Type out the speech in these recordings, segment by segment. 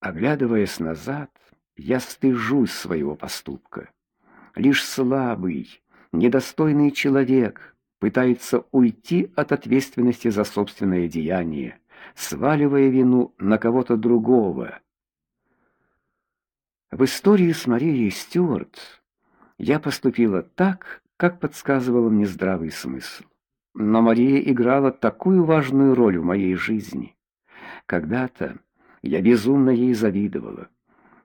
Оглядываясь назад, я стыжусь своего поступка. Лишь слабый, недостойный человек пытается уйти от ответственности за собственное деяние, сваливая вину на кого-то другого. В истории с Марией Стюарт я поступила так, как подсказывал мне здравый смысл. Но Мария играла такую важную роль в моей жизни. Когда-то я безумно ей завидовала.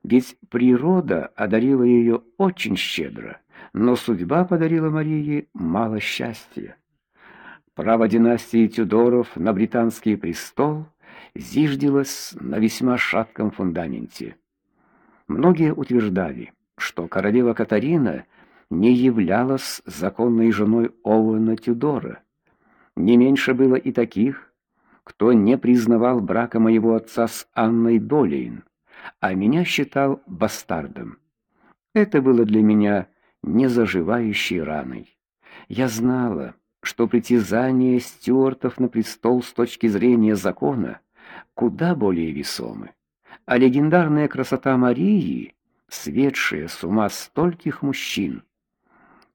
Ведь природа одарила ее очень щедро, но судьба подарила Марии мало счастья. Право династии Тюдоров на британский престол зиждилось на весьма шатком фундаменте. Многие утверждали, что королева Катарина не являлась законной женой Оуэна Тюдора. Не меньше было и таких, кто не признавал брака моего отца с Анной Болейн, а меня считал бастардом. Это было для меня незаживающей раной. Я знала, что притязания стюартов на престол с точки зрения закона куда более весомы, а легендарная красота Марии, светшая с ума стольких мужчин,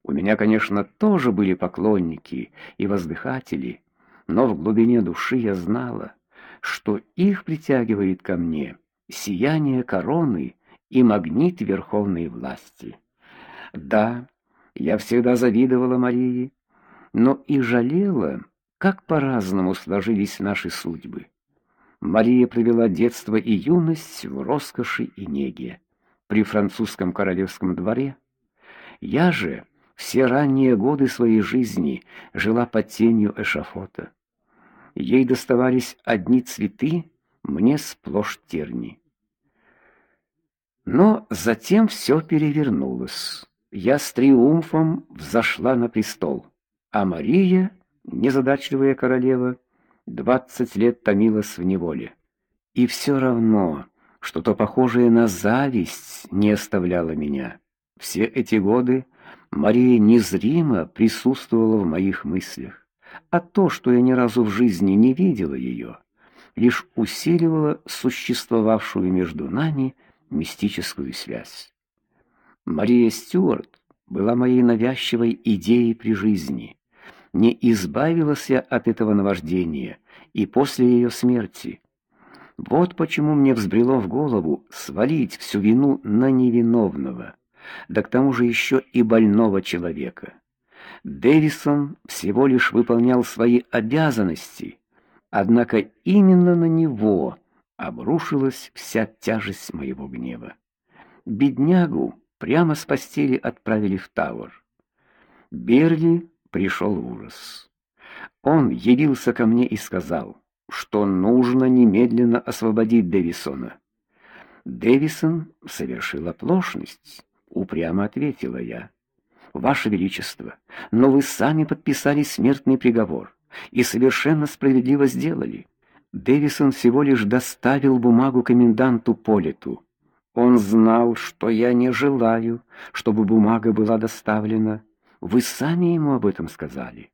у меня, конечно, тоже были поклонники и воздыхатели, но в глубине души я знала, что их притягивает ко мне сияние короны и магнит верховной власти. Да, я всегда завидовала Марии, но и жалела, как по-разному сложились наши судьбы. Мария провела детство и юность в роскоши и неге при французском королевском дворе. Я же все ранние годы своей жизни жила под тенью эшафота. Ей доставались одни цветы, мне сплошь терни. Но затем все перевернулось. Я с триумфом взошла на престол, а Мария, незадачливая королева, двадцать лет томилась в неволе. И все равно что-то похожее на зависть не оставляло меня. Все эти годы Мария незримо присутствовала в моих мыслях, а то, что я ни разу в жизни не видела ее, лишь усиливало существовавшую между нами мистическую связь. Мария Стюарт была моей навязчивой идеей при жизни. Не избавилась я от этого наваждения и после ее смерти. Вот почему мне взбрело в голову свалить всю вину на невиновного да к тому же еще и больного человека. Дэвисон всего лишь выполнял свои обязанности, однако именно на него обрушилась вся тяжесть моего гнева. Беднягу прямо с постели отправили в Тауэр. Берли пришел ужас. Он явился ко мне и сказал, что нужно немедленно освободить Дэвисона. Дэвисон совершил оплошность упрямо ответила я. Ваше величество, но вы сами подписали смертный приговор и совершенно справедливо сделали. Дэвисон всего лишь доставил бумагу коменданту Политу. Он знал, что я не желаю, чтобы бумага была доставлена. Вы сами ему об этом сказали.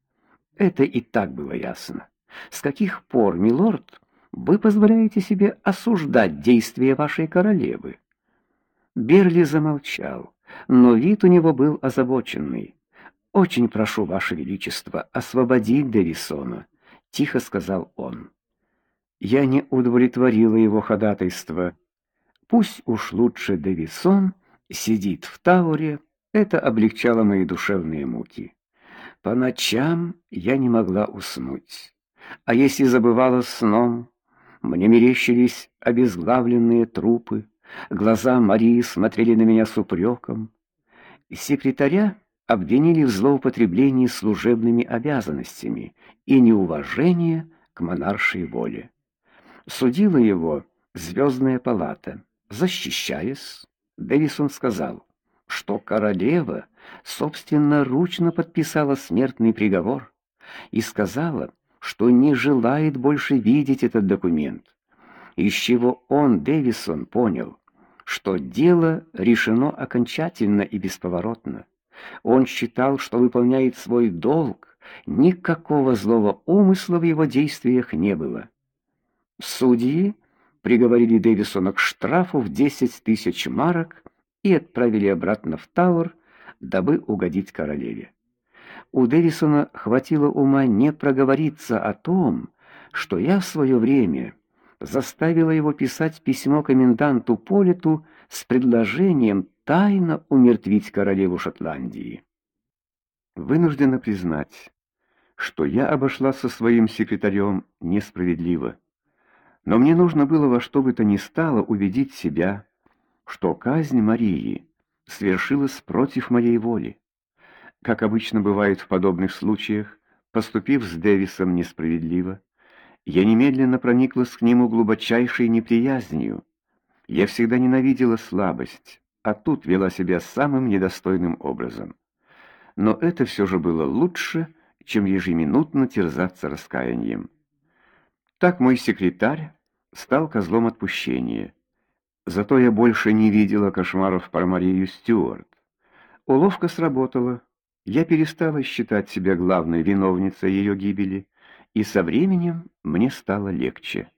Это и так было ясно. С каких пор, милорд, вы позволяете себе осуждать действия вашей королевы? Берли замолчал, но вид у него был озабоченный. Очень прошу ваше величество освободить Дэвисона, тихо сказал он. Я не удовлетворила его ходатайство. Пусть уж лучше Дэвисон сидит в Тауре, это облегчало мои душевные муки. По ночам я не могла уснуть. А если забывала сном, мне мерещились обезглавленные трупы, Глаза Марии смотрели на меня с упреком. Секретаря обвинили в злоупотреблении служебными обязанностями и неуважении к монаршей воле. Судила его звездная палата. Защищаясь, Дэвисон сказал, что королева собственноручно подписала смертный приговор и сказала, что не желает больше видеть этот документ из чего он, Дэвисон, понял, что дело решено окончательно и бесповоротно. Он считал, что выполняет свой долг, никакого злого умысла в его действиях не было. Судьи приговорили Дэвисона к штрафу в 10 тысяч марок и отправили обратно в Тауэр, дабы угодить королеве. У Дэвисона хватило ума не проговориться о том, что я в свое время заставила его писать письмо коменданту Политу с предложением тайно умертвить королеву Шотландии. Вынуждена признать, что я обошла со своим секретарем несправедливо. Но мне нужно было во что бы то ни стало убедить себя, что казнь Марии свершилась против моей воли. Как обычно бывает в подобных случаях, поступив с Дэвисом несправедливо, я немедленно прониклась к нему глубочайшей неприязнью. Я всегда ненавидела слабость, а тут вела себя самым недостойным образом. Но это все же было лучше, чем ежеминутно терзаться раскаянием. Так мой секретарь стал козлом отпущения. Зато я больше не видела кошмаров про Марию Стюарт. Уловка сработала. Я перестала считать себя главной виновницей ее гибели и со временем мне стало легче.